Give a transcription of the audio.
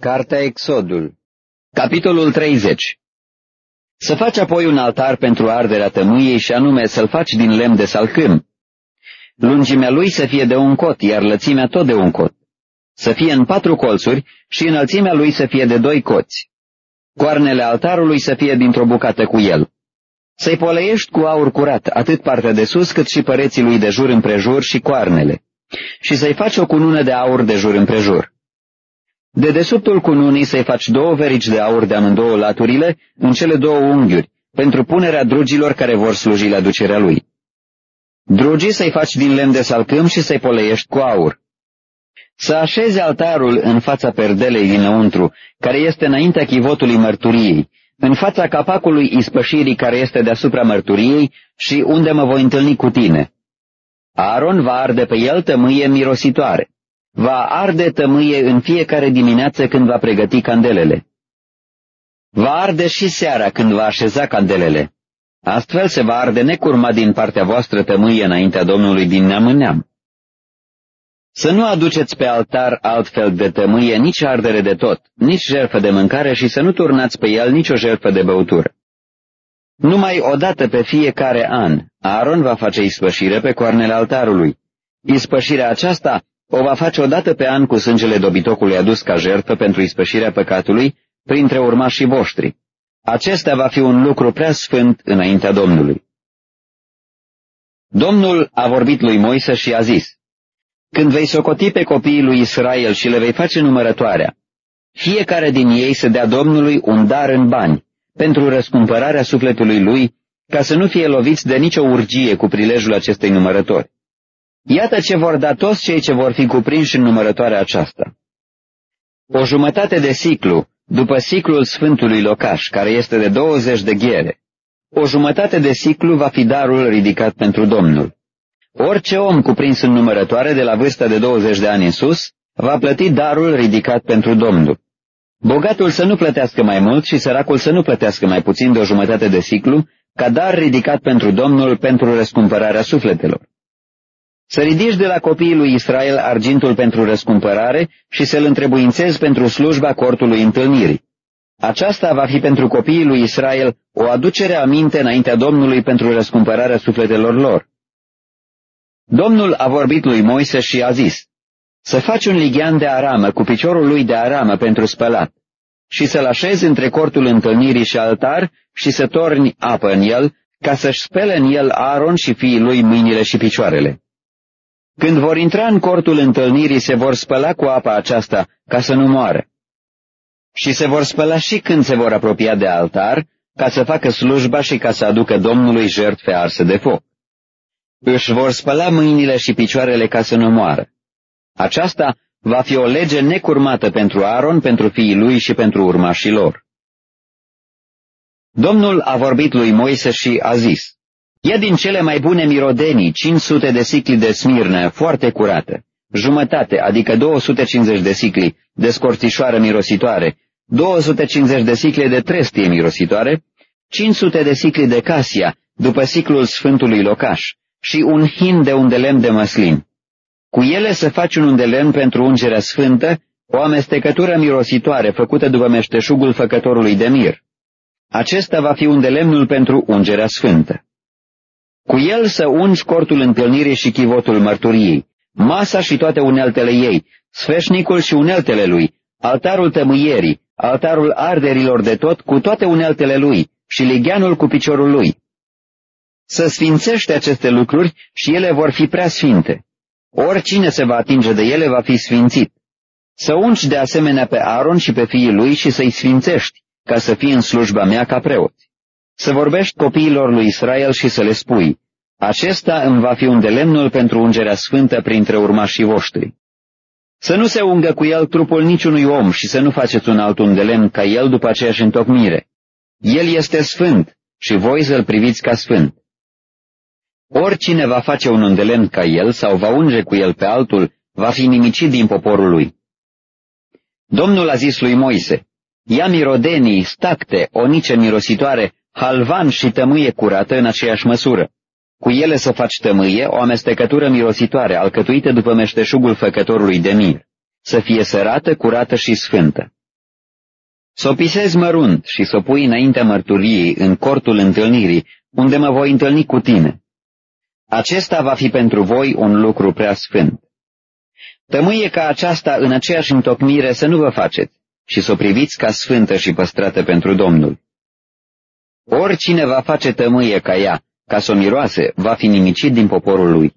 Cartea Exodul Capitolul 30 Să faci apoi un altar pentru arderea tămâiei și anume să-l faci din lemn de salcâm. Lungimea lui să fie de un cot, iar lățimea tot de un cot. Să fie în patru colțuri și înălțimea lui să fie de doi coți. Coarnele altarului să fie dintr-o bucată cu el. Să-i poleiești cu aur curat, atât partea de sus cât și păreții lui de jur împrejur și coarnele. Și să-i faci o cunună de aur de jur împrejur. De desubtul cununii să-i faci două verici de aur de amândouă laturile în cele două unghiuri, pentru punerea drugilor care vor sluji la ducerea lui. Drugii să-i faci din lemn de salcâm și să-i poleiești cu aur. Să așezi altarul în fața perdelei dinăuntru, care este înaintea chivotului mărturiei, în fața capacului ispășirii care este deasupra mărturiei și unde mă voi întâlni cu tine. Aaron va arde pe el tămâie mirositoare va arde tămâie în fiecare dimineață când va pregăti candelele. Va arde și seara când va așeza candelele. Astfel se va arde necurma din partea voastră tămâie înaintea Domnului din neam în neam. Să nu aduceți pe altar altfel de tămâie nici ardere de tot, nici jertfă de mâncare și să nu turnați pe el nicio jertfă de băutură. Numai odată pe fiecare an, Aaron va face ispășire pe coarnele altarului. Ispășirea aceasta o va face odată pe an cu sângele dobitocului adus ca jertfă pentru ispășirea păcatului printre urmașii voștri. Acesta va fi un lucru prea sfânt înaintea Domnului. Domnul a vorbit lui Moise și a zis, Când vei socoti pe copiii lui Israel și le vei face numărătoarea, fiecare din ei să dea Domnului un dar în bani, pentru răscumpărarea sufletului lui, ca să nu fie loviți de nicio urgie cu prilejul acestei numărători. Iată ce vor da toți cei ce vor fi cuprinși în numărătoarea aceasta. O jumătate de ciclu, după ciclul Sfântului Locaș, care este de 20 de ghere. O jumătate de ciclu va fi darul ridicat pentru Domnul. Orice om cuprins în numărătoare de la vârsta de 20 de ani în sus, va plăti darul ridicat pentru Domnul. Bogatul să nu plătească mai mult și săracul să nu plătească mai puțin de o jumătate de ciclu, ca dar ridicat pentru Domnul pentru răscumpărarea sufletelor. Să ridici de la copiii lui Israel argintul pentru răscumpărare și să-l întrebuințezi pentru slujba cortului întâlnirii. Aceasta va fi pentru copiii lui Israel o aducere aminte înaintea Domnului pentru răscumpărarea sufletelor lor. Domnul a vorbit lui Moise și a zis, să faci un lighean de aramă cu piciorul lui de aramă pentru spălat și să-l așezi între cortul întâlnirii și altar și să torni apă în el, ca să-și spele în el Aaron și fiii lui mâinile și picioarele. Când vor intra în cortul întâlnirii, se vor spăla cu apa aceasta ca să nu moară. Și se vor spăla și când se vor apropia de altar, ca să facă slujba și ca să aducă Domnului jertfe arse de foc. Își vor spăla mâinile și picioarele ca să nu moară. Aceasta va fi o lege necurmată pentru Aaron, pentru fiii lui și pentru urmașii lor. Domnul a vorbit lui Moise și a zis, Ia din cele mai bune mirodenii 500 de sicli de smirnă, foarte curată, jumătate, adică 250 de sicli de scorțișoară mirositoare, 250 de sicli de trestie mirositoare, 500 de sicli de casia, după ciclul Sfântului Locaș, și un hin de undelem de măslin. Cu ele să faci un undelem pentru ungerea sfântă, o amestecătură mirositoare făcută după meșteșugul făcătorului de mir. Acesta va fi undelemnul pentru ungerea sfântă. Cu el să ungi cortul întâlnirii și chivotul mărturiei, masa și toate uneltele ei, sfeșnicul și uneltele lui, altarul tămâierii, altarul arderilor de tot cu toate uneltele lui și ligheanul cu piciorul lui. Să sfințește aceste lucruri și ele vor fi prea sfinte. Oricine se va atinge de ele va fi sfințit. Să ungi de asemenea pe Aaron și pe fiii lui și să-i sfințești, ca să fie în slujba mea ca preoți să vorbești copiilor lui Israel și să le spui, acesta îmi va fi un delemnul pentru ungerea sfântă printre urmașii voștri. Să nu se ungă cu el trupul niciunui om și să nu faceți un alt undelemn ca el după aceeași întocmire. El este sfânt și voi să-l priviți ca sfânt. Oricine va face un undelemn ca el sau va unge cu el pe altul, va fi nimicit din poporul lui. Domnul a zis lui Moise, ia mirodenii, stacte, onice mirositoare halvan și tămâie curată în aceeași măsură. Cu ele să faci tămâie, o amestecătură mirositoare, alcătuită după meșteșugul făcătorului de mir, să fie sărată, curată și sfântă. Să o pisezi mărunt și să o pui înaintea mărturiei în cortul întâlnirii, unde mă voi întâlni cu tine. Acesta va fi pentru voi un lucru prea sfânt. Tămâie ca aceasta în aceeași întocmire să nu vă faceți și să o priviți ca sfântă și păstrată pentru Domnul. Oricine va face tămâie ca ea, ca să o miroase, va fi nimicit din poporul lui.